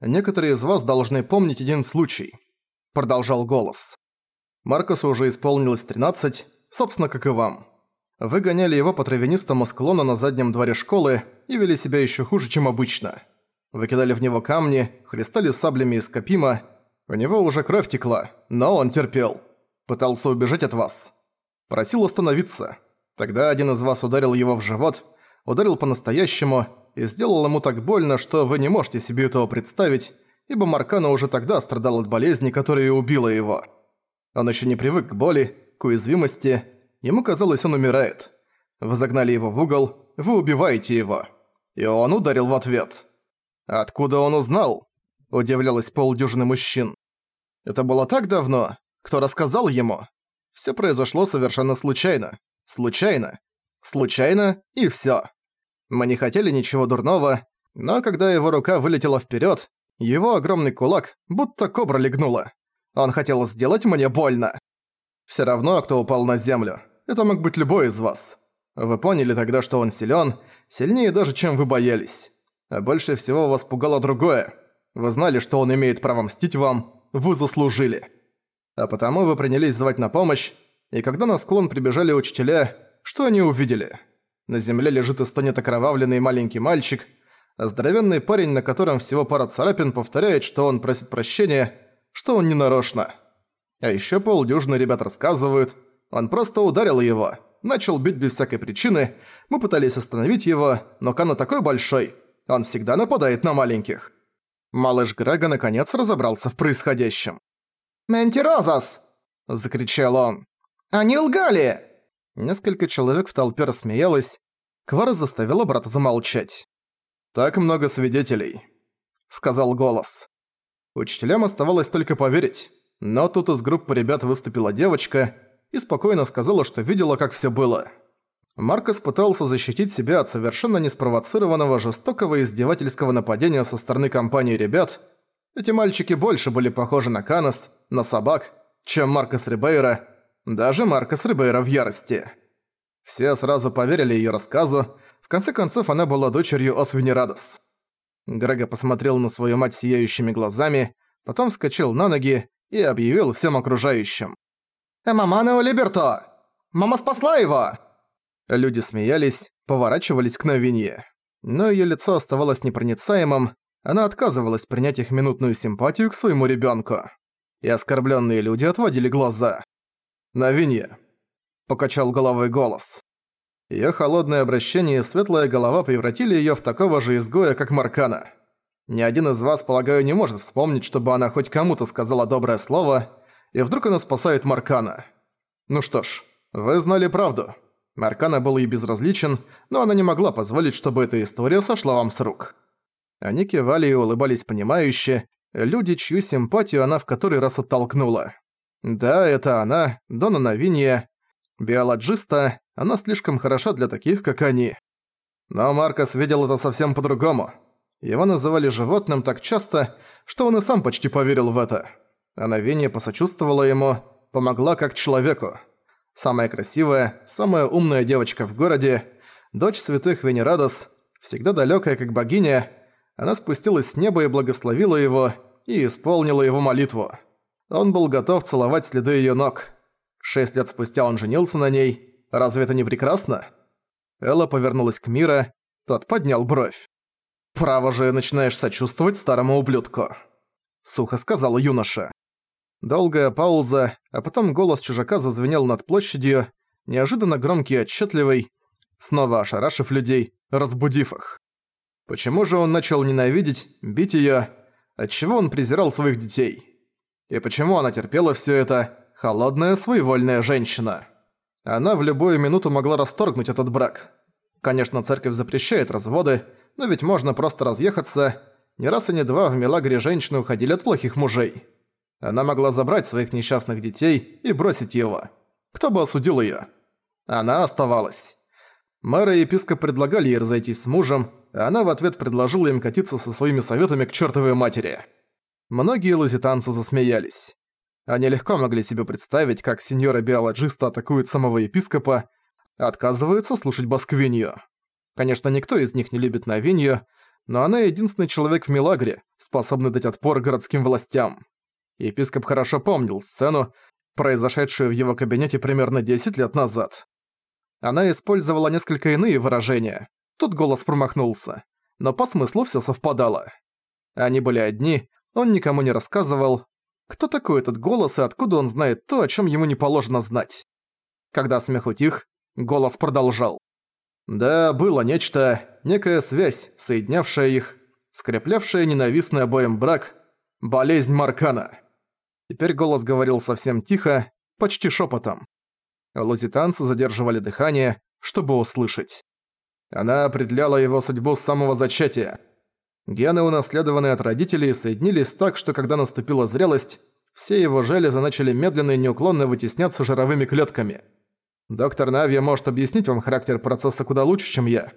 Некоторые из вас должны помнить один случай. Продолжал голос. Маркусу уже исполнилось 13, собственно, как и вам. Вы гоняли его по травянистому склону на заднем дворе школы и вели себя еще хуже, чем обычно. Вы кидали в него камни, хлестали саблями из копима. У него уже кровь текла, но он терпел. Пытался убежать от вас. Просил остановиться. Тогда один из вас ударил его в живот, ударил по-настоящему и сделал ему так больно, что вы не можете себе этого представить, ибо Маркана уже тогда страдал от болезни, которая убила его. Он еще не привык к боли, к уязвимости, ему казалось, он умирает. Вы загнали его в угол, вы убиваете его. И он ударил в ответ. «Откуда он узнал?» – удивлялась полдюжины мужчин. «Это было так давно? Кто рассказал ему?» Все произошло совершенно случайно. Случайно. Случайно и всё. Мы не хотели ничего дурного, но когда его рука вылетела вперед, его огромный кулак будто кобра легнула. Он хотел сделать мне больно. Все равно, кто упал на землю. Это мог быть любой из вас. Вы поняли тогда, что он силен, сильнее даже, чем вы боялись. А больше всего вас пугало другое. Вы знали, что он имеет право мстить вам, вы заслужили. А потому вы принялись звать на помощь, и когда на склон прибежали учителя, что они увидели? На земле лежит и стонет окровавленный маленький мальчик, а здоровенный парень, на котором всего пара царапин, повторяет, что он просит прощения, что он не нарочно. А ещё полдюжины ребят рассказывают, он просто ударил его, начал бить без всякой причины, мы пытались остановить его, но Кана такой большой, он всегда нападает на маленьких. Малыш Грега наконец разобрался в происходящем. «Ментирозас!» – закричал он. «Они лгали!» Несколько человек в толпе рассмеялось. Квара заставила брата замолчать. «Так много свидетелей», — сказал голос. Учителям оставалось только поверить, но тут из группы ребят выступила девочка и спокойно сказала, что видела, как всё было. Маркос пытался защитить себя от совершенно неспровоцированного жестокого издевательского нападения со стороны компании ребят. Эти мальчики больше были похожи на Канос, на собак, чем Маркос Рибейра, даже Маркос Рибейра в ярости. Все сразу поверили её рассказу, в конце концов она была дочерью Освини Радос. Грега посмотрел на свою мать сияющими глазами, потом вскочил на ноги и объявил всем окружающим. «Маманео Либерто! Мама спасла его!» Люди смеялись, поворачивались к Новинье. Но её лицо оставалось непроницаемым, она отказывалась принять их минутную симпатию к своему ребёнку. И оскорблённые люди отводили глаза. «Новинья», — покачал головой голос. Её холодное обращение и светлая голова превратили её в такого же изгоя, как Маркана. Ни один из вас, полагаю, не может вспомнить, чтобы она хоть кому-то сказала доброе слово, и вдруг она спасает Маркана. Ну что ж, вы знали правду. Маркана был ей безразличен, но она не могла позволить, чтобы эта история сошла вам с рук. Они кивали и улыбались понимающе, люди, чью симпатию она в который раз оттолкнула. Да, это она, Дона Новинья, биологиста, она слишком хороша для таких, как они. Но Маркос видел это совсем по-другому. Его называли животным так часто, что он и сам почти поверил в это. А Новинья посочувствовала ему, помогла как человеку. Самая красивая, самая умная девочка в городе, дочь святых Венерадос, всегда далекая как богиня, она спустилась с неба и благословила его, и исполнила его молитву. Он был готов целовать следы её ног. Шесть лет спустя он женился на ней. Разве это не прекрасно? Элла повернулась к Мира, тот поднял бровь. «Право же начинаешь сочувствовать старому ублюдку», — сухо сказал юноша. Долгая пауза, а потом голос чужака зазвенел над площадью, неожиданно громкий и отчетливый, снова ошарашив людей, разбудив их. Почему же он начал ненавидеть, бить её, отчего он презирал своих детей? И почему она терпела все это? Холодная, своевольная женщина. Она в любую минуту могла расторгнуть этот брак. Конечно, церковь запрещает разводы, но ведь можно просто разъехаться. Не раз и не два в Мелагре женщины уходили от плохих мужей. Она могла забрать своих несчастных детей и бросить его. Кто бы осудил её? Она оставалась. Мэра и епископ предлагали ей разойтись с мужем, а она в ответ предложила им катиться со своими советами к чертовой матери. Многие лузитанцы засмеялись. Они легко могли себе представить, как сеньора-биологиста атакует самого епископа, отказывается слушать Басквинью. Конечно, никто из них не любит Новинью, но она единственный человек в Милагре, способный дать отпор городским властям. Епископ хорошо помнил сцену, произошедшую в его кабинете примерно 10 лет назад. Она использовала несколько иные выражения. Тут голос промахнулся. Но по смыслу всё совпадало. Они были одни, он никому не рассказывал. Кто такой этот голос и откуда он знает то, о чём ему не положено знать? Когда смех утих, голос продолжал. Да, было нечто, некая связь, соединявшая их, скреплявшая ненавистный обоим брак, болезнь Маркана. Теперь голос говорил совсем тихо, почти шепотом. Лузитанцы задерживали дыхание, чтобы услышать. Она определяла его судьбу с самого зачатия. Гены, унаследованные от родителей, соединились так, что когда наступила зрелость, все его железы начали медленно и неуклонно вытесняться жировыми клетками. Доктор Навья может объяснить вам характер процесса куда лучше, чем я.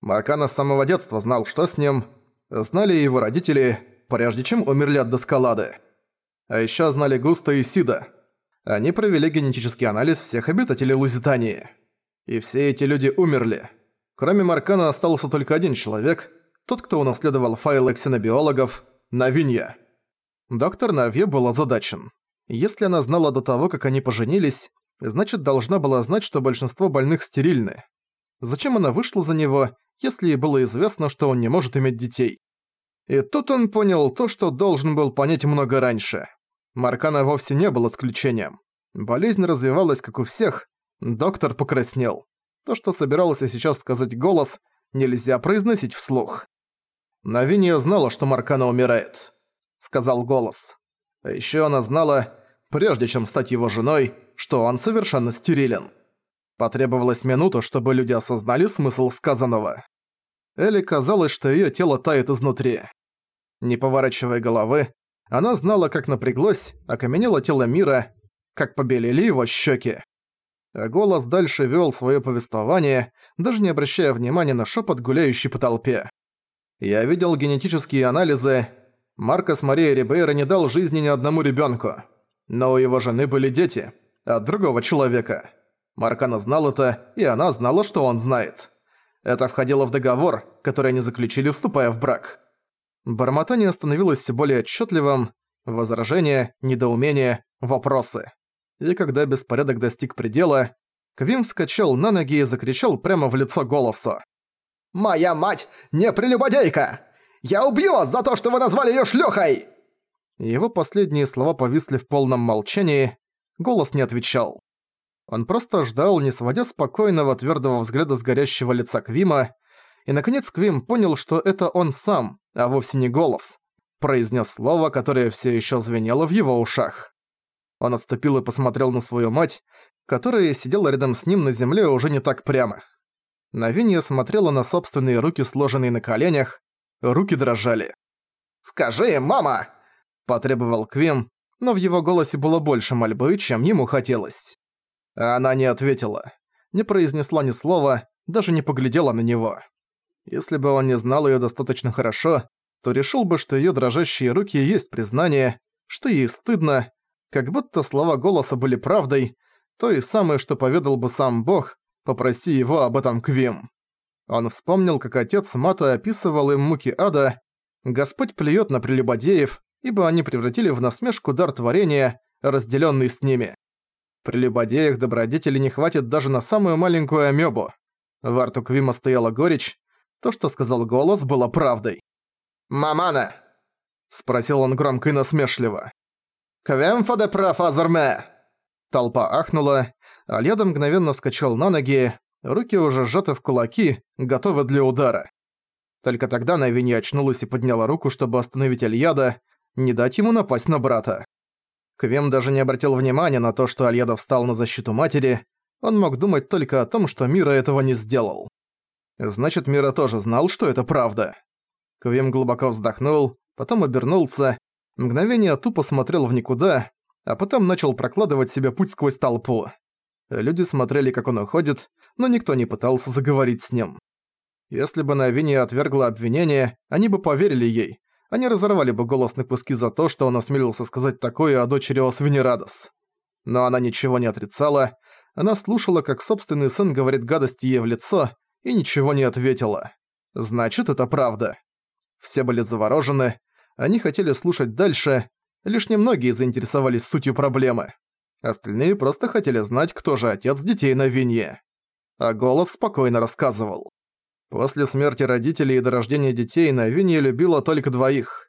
Маркана с самого детства знал, что с ним. Знали его родители, прежде чем умерли от доскалады. А еще знали Густа и Сида. Они провели генетический анализ всех обитателей Лузитании. И все эти люди умерли. Кроме Маркана остался только один человек, тот, кто унаследовал файлы ксенобиологов, Навинья. Доктор Навье был озадачен. Если она знала до того, как они поженились, значит должна была знать, что большинство больных стерильны. Зачем она вышла за него, если ей было известно, что он не может иметь детей? И тут он понял то, что должен был понять много раньше. Маркана вовсе не был исключением. Болезнь развивалась, как у всех. Доктор покраснел. То, что собирался сейчас сказать голос, нельзя произносить вслух. Навиния знала, что Маркана умирает, сказал голос. А ещё она знала, прежде чем стать его женой, что он совершенно стерилен. Потребовалась минута, чтобы люди осознали смысл сказанного. Элли казалось, что её тело тает изнутри. Не поворачивая головы, она знала, как напряглось, окаменело тело мира, как побелели его щеки голос дальше вел свое повествование, даже не обращая внимания на шепот, гуляющий по толпе. Я видел генетические анализы. Маркос Мария Рибейра не дал жизни ни одному ребенку. Но у его жены были дети. От другого человека. Маркана знал это, и она знала, что он знает. Это входило в договор, который они заключили, вступая в брак. Бормотание становилось все более отчетливым. Возражения, недоумения, вопросы и когда беспорядок достиг предела, Квим вскочил на ноги и закричал прямо в лицо голоса. «Моя мать не прелюбодейка! Я убью вас за то, что вы назвали её шлюхой!» Его последние слова повисли в полном молчании, голос не отвечал. Он просто ждал, не сводя спокойного твёрдого взгляда с горящего лица Квима, и наконец Квим понял, что это он сам, а вовсе не голос, произнес слово, которое все еще звенело в его ушах. Он отступил и посмотрел на свою мать, которая сидела рядом с ним на земле уже не так прямо. Навинья смотрела на собственные руки, сложенные на коленях. Руки дрожали. «Скажи, мама!» – потребовал Квим, но в его голосе было больше мольбы, чем ему хотелось. она не ответила. Не произнесла ни слова, даже не поглядела на него. Если бы он не знал её достаточно хорошо, то решил бы, что её дрожащие руки есть признание, что ей стыдно, как будто слова голоса были правдой, то и самое, что поведал бы сам Бог, попроси его об этом Квим. Он вспомнил, как отец Мата описывал им муки ада, Господь плюет на прелюбодеев, ибо они превратили в насмешку дар творения, разделенный с ними. При любодеях добродетели не хватит даже на самую маленькую амебу. В рту Квима стояла горечь, то, что сказал голос, было правдой. «Мамана!» – спросил он громко и насмешливо. «Квемфа де профазерме!» Толпа ахнула, а мгновенно вскочил на ноги, руки уже сжаты в кулаки, готовы для удара. Только тогда Навини очнулась и подняла руку, чтобы остановить Альяда, не дать ему напасть на брата. Квем даже не обратил внимания на то, что Альяда встал на защиту матери, он мог думать только о том, что Мира этого не сделал. Значит, Мира тоже знал, что это правда. Квем глубоко вздохнул, потом обернулся Мгновение тупо смотрел в никуда, а потом начал прокладывать себе путь сквозь толпу. Люди смотрели, как он уходит, но никто не пытался заговорить с ним. Если бы Навиния отвергла обвинение, они бы поверили ей. Они разорвали бы голос на куски за то, что он осмелился сказать такое о дочери Освенерадос. Но она ничего не отрицала, она слушала, как собственный сын говорит гадости ей в лицо, и ничего не ответила. Значит, это правда. Все были заворожены, они хотели слушать дальше, лишь немногие заинтересовались сутью проблемы. Остальные просто хотели знать, кто же отец детей на вине. А голос спокойно рассказывал. После смерти родителей и до рождения детей Навинья любила только двоих.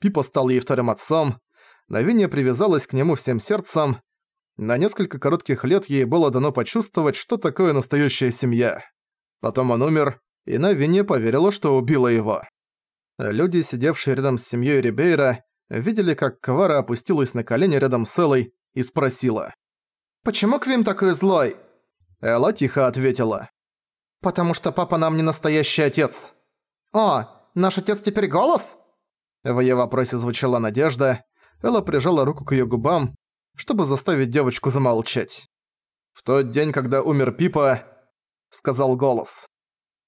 Пипа стал ей вторым отцом, Навинья привязалась к нему всем сердцем. На несколько коротких лет ей было дано почувствовать, что такое настоящая семья. Потом он умер, и Навинья поверила, что убила его. Люди, сидевшие рядом с семьей Рибейра, видели, как Квара опустилась на колени рядом с Элой и спросила. «Почему Квим такой злой?» Элла тихо ответила. «Потому что папа нам не настоящий отец». «О, наш отец теперь голос?» В её вопросе звучала надежда. Элла прижала руку к её губам, чтобы заставить девочку замолчать. «В тот день, когда умер Пипа», — сказал голос.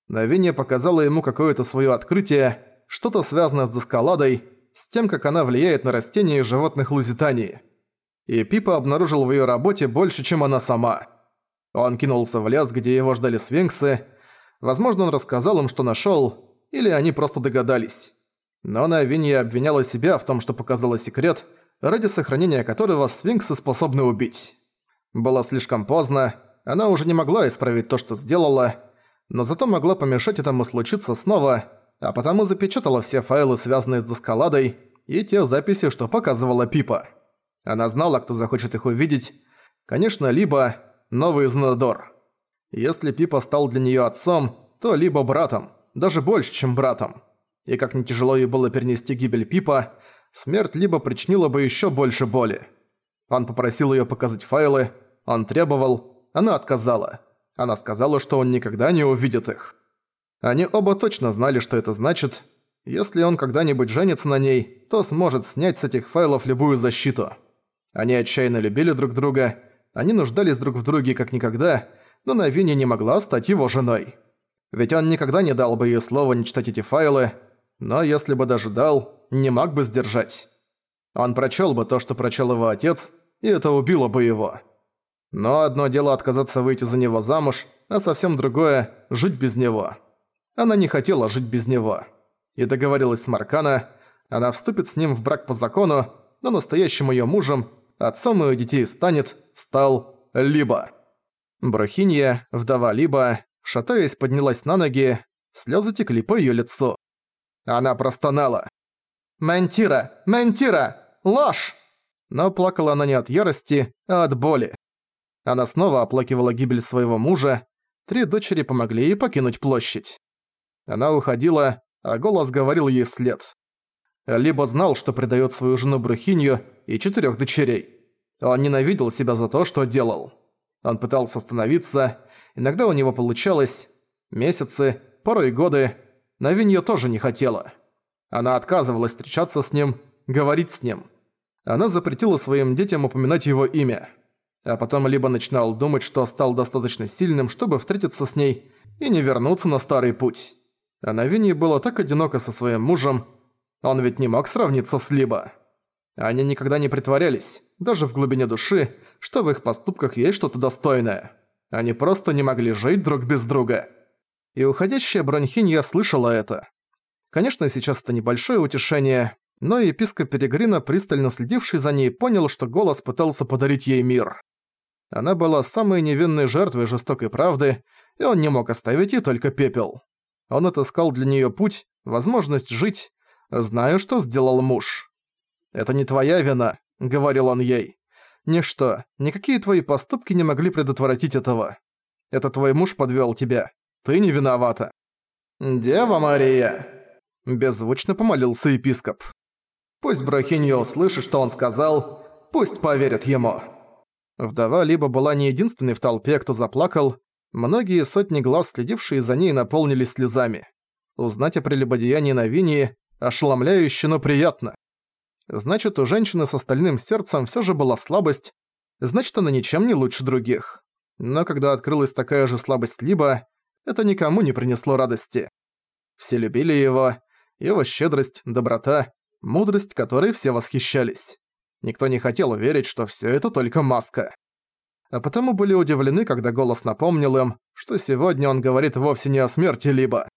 Навинья показала ему какое-то своё открытие, что-то связанное с доскаладой, с тем, как она влияет на растения и животных Лузитании. И Пипа обнаружил в её работе больше, чем она сама. Он кинулся в лес, где его ждали свинксы. Возможно, он рассказал им, что нашёл, или они просто догадались. Но Навинья обвиняла себя в том, что показала секрет, ради сохранения которого свинксы способны убить. Было слишком поздно, она уже не могла исправить то, что сделала, но зато могла помешать этому случиться снова, а потому запечатала все файлы, связанные с доскаладой, и те записи, что показывала Пипа. Она знала, кто захочет их увидеть. Конечно, либо новый Знадор. Если Пипа стал для неё отцом, то либо братом, даже больше, чем братом. И как не тяжело ей было перенести гибель Пипа, смерть либо причинила бы ещё больше боли. Он попросил её показать файлы, он требовал, она отказала. Она сказала, что он никогда не увидит их. Они оба точно знали, что это значит. Если он когда-нибудь женится на ней, то сможет снять с этих файлов любую защиту. Они отчаянно любили друг друга, они нуждались друг в друге как никогда, но Навини не могла стать его женой. Ведь он никогда не дал бы ей слова не читать эти файлы, но если бы даже дал, не мог бы сдержать. Он прочел бы то, что прочел его отец, и это убило бы его. Но одно дело отказаться выйти за него замуж, а совсем другое – жить без него. Она не хотела жить без него. И договорилась с Маркана, она вступит с ним в брак по закону, но настоящим её мужем, отцом её детей станет, стал Либо. Брахинья, вдова Либо, шатаясь, поднялась на ноги, слёзы текли по её лицу. Она простонала. «Ментира! Ментира! Ложь!» Но плакала она не от ярости, а от боли. Она снова оплакивала гибель своего мужа, три дочери помогли ей покинуть площадь. Она уходила, а голос говорил ей вслед. Либо знал, что предает свою жену Брухинью и четырех дочерей. Он ненавидел себя за то, что делал. Он пытался остановиться, иногда у него получалось. Месяцы, порой годы. Навинья тоже не хотела. Она отказывалась встречаться с ним, говорить с ним. Она запретила своим детям упоминать его имя. А потом либо начинал думать, что стал достаточно сильным, чтобы встретиться с ней и не вернуться на старый путь. А Навинье было так одиноко со своим мужем, он ведь не мог сравниться с Либо. Они никогда не притворялись, даже в глубине души, что в их поступках есть что-то достойное. Они просто не могли жить друг без друга. И уходящая Бронхинья слышала это. Конечно, сейчас это небольшое утешение, но епископ Перегрина, пристально следивший за ней, понял, что голос пытался подарить ей мир. Она была самой невинной жертвой жестокой правды, и он не мог оставить ей только пепел. Он отыскал для неё путь, возможность жить, зная, что сделал муж. «Это не твоя вина», — говорил он ей. «Ничто, никакие твои поступки не могли предотвратить этого. Это твой муж подвёл тебя. Ты не виновата». «Дева Мария!» — беззвучно помолился епископ. «Пусть Брахинья услышит, что он сказал, пусть поверит ему». Вдова либо была не единственной в толпе, кто заплакал, многие сотни глаз, следившие за ней, наполнились слезами. Узнать о прелюбодеянии на Винии ошеломляюще, но приятно. Значит, у женщины с остальным сердцем всё же была слабость, значит, она ничем не лучше других. Но когда открылась такая же слабость Либо, это никому не принесло радости. Все любили его, его щедрость, доброта, мудрость, которой все восхищались. Никто не хотел верить, что всё это только маска. А потому были удивлены, когда голос напомнил им, что сегодня он говорит вовсе не о смерти Либо.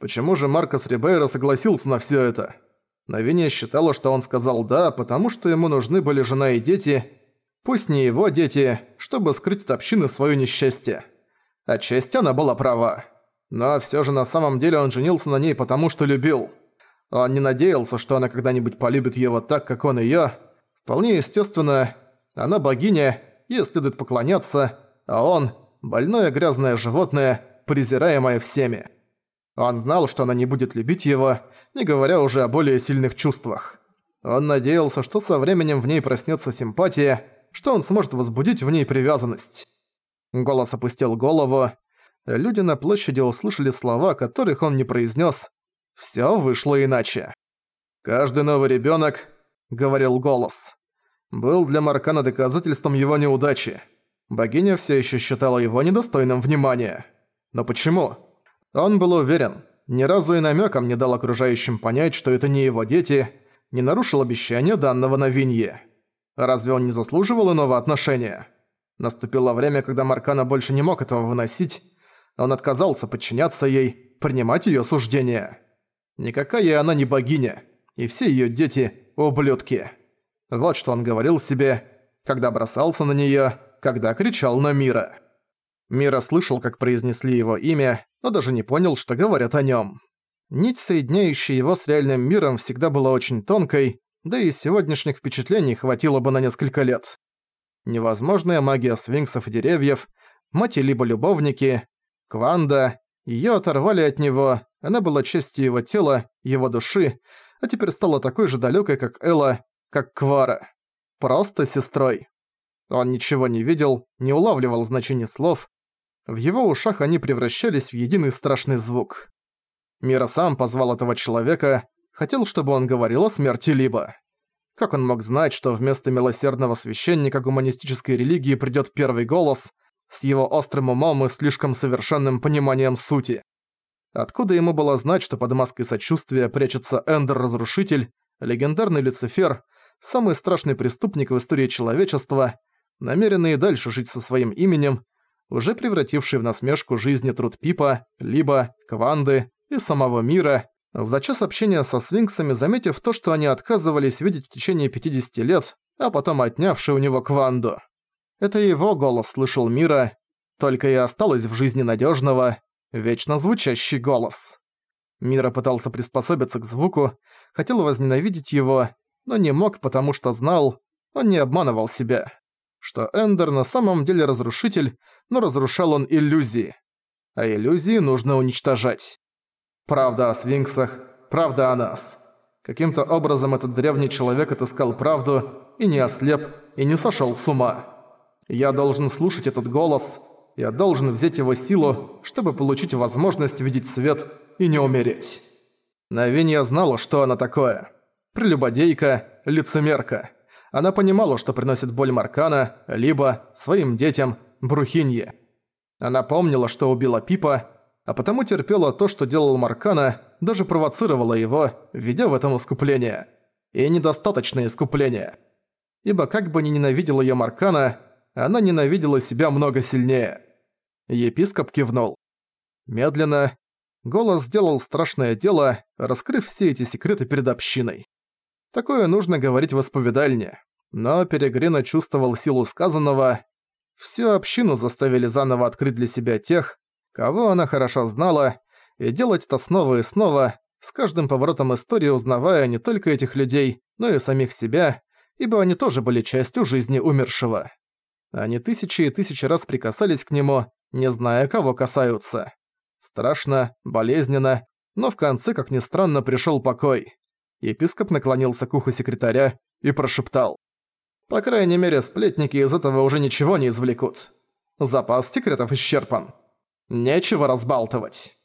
Почему же Маркос Рибейро согласился на всё это? Навиния считала, что он сказал «да», потому что ему нужны были жена и дети, пусть не его дети, чтобы скрыть от общины своё несчастье. Отчасти она была права. Но всё же на самом деле он женился на ней потому, что любил. Он не надеялся, что она когда-нибудь полюбит его так, как он её. Вполне естественно, она богиня, ей следует поклоняться, а он – больное грязное животное, презираемое всеми. Он знал, что она не будет любить его, не говоря уже о более сильных чувствах. Он надеялся, что со временем в ней проснется симпатия, что он сможет возбудить в ней привязанность. Голос опустил голову. Люди на площади услышали слова, которых он не произнес. Все вышло иначе. «Каждый новый ребенок, говорил голос, — был для Маркана доказательством его неудачи. Богиня все еще считала его недостойным внимания. Но почему? Он был уверен, ни разу и намеком не дал окружающим понять, что это не его дети, не нарушил обещания данного на Винье. Разве он не заслуживал иного отношения? Наступило время, когда Маркана больше не мог этого выносить, он отказался подчиняться ей, принимать ее суждения. Никакая она не богиня, и все ее дети – ублюдки. Вот что он говорил себе, когда бросался на нее, когда кричал на Мира. Мира слышал, как произнесли его имя, но даже не понял, что говорят о нем. Нить, соединяющая его с реальным миром, всегда была очень тонкой, да и сегодняшних впечатлений хватило бы на несколько лет. Невозможная магия свинксов и деревьев, мать либо любовники, Кванда, ее оторвали от него, она была частью его тела, его души, а теперь стала такой же далекой, как Элла, как Квара. Просто сестрой. Он ничего не видел, не улавливал значения слов, в его ушах они превращались в единый страшный звук. Мира сам позвал этого человека, хотел, чтобы он говорил о смерти Либо. Как он мог знать, что вместо милосердного священника гуманистической религии придёт первый голос с его острым умом и слишком совершенным пониманием сути? Откуда ему было знать, что под маской сочувствия прячется Эндер-разрушитель, легендарный Люцифер, самый страшный преступник в истории человечества, намеренный дальше жить со своим именем, уже превративший в насмешку жизни труд Пипа, либо Кванды и самого мира, за час общения со свинксами, заметив то, что они отказывались видеть в течение 50 лет, а потом отнявший у него Кванду. Это его голос слышал мира, только и осталось в жизни надежного, вечно звучащий голос. Мира пытался приспособиться к звуку, хотел возненавидеть его, но не мог, потому что знал, он не обманывал себя что Эндер на самом деле разрушитель, но разрушал он иллюзии. А иллюзии нужно уничтожать. Правда о свинксах, правда о нас. Каким-то образом этот древний человек отыскал правду и не ослеп, и не сошел с ума. Я должен слушать этот голос, я должен взять его силу, чтобы получить возможность видеть свет и не умереть. Навинья знала, что она такое. Прелюбодейка, лицемерка. Она понимала, что приносит боль Маркана, либо своим детям Брухинье. Она помнила, что убила Пипа, а потому терпела то, что делал Маркана, даже провоцировала его, введя в этом искупление. И недостаточное искупление. Ибо как бы ни ненавидела её Маркана, она ненавидела себя много сильнее. Епископ кивнул. Медленно. Голос сделал страшное дело, раскрыв все эти секреты перед общиной. Такое нужно говорить в исповедальне. Но Перегрина чувствовал силу сказанного. Всю общину заставили заново открыть для себя тех, кого она хорошо знала, и делать это снова и снова, с каждым поворотом истории узнавая не только этих людей, но и самих себя, ибо они тоже были частью жизни умершего. Они тысячи и тысячи раз прикасались к нему, не зная, кого касаются. Страшно, болезненно, но в конце, как ни странно, пришёл покой. Епископ наклонился к уху секретаря и прошептал. «По крайней мере, сплетники из этого уже ничего не извлекут. Запас секретов исчерпан. Нечего разбалтывать».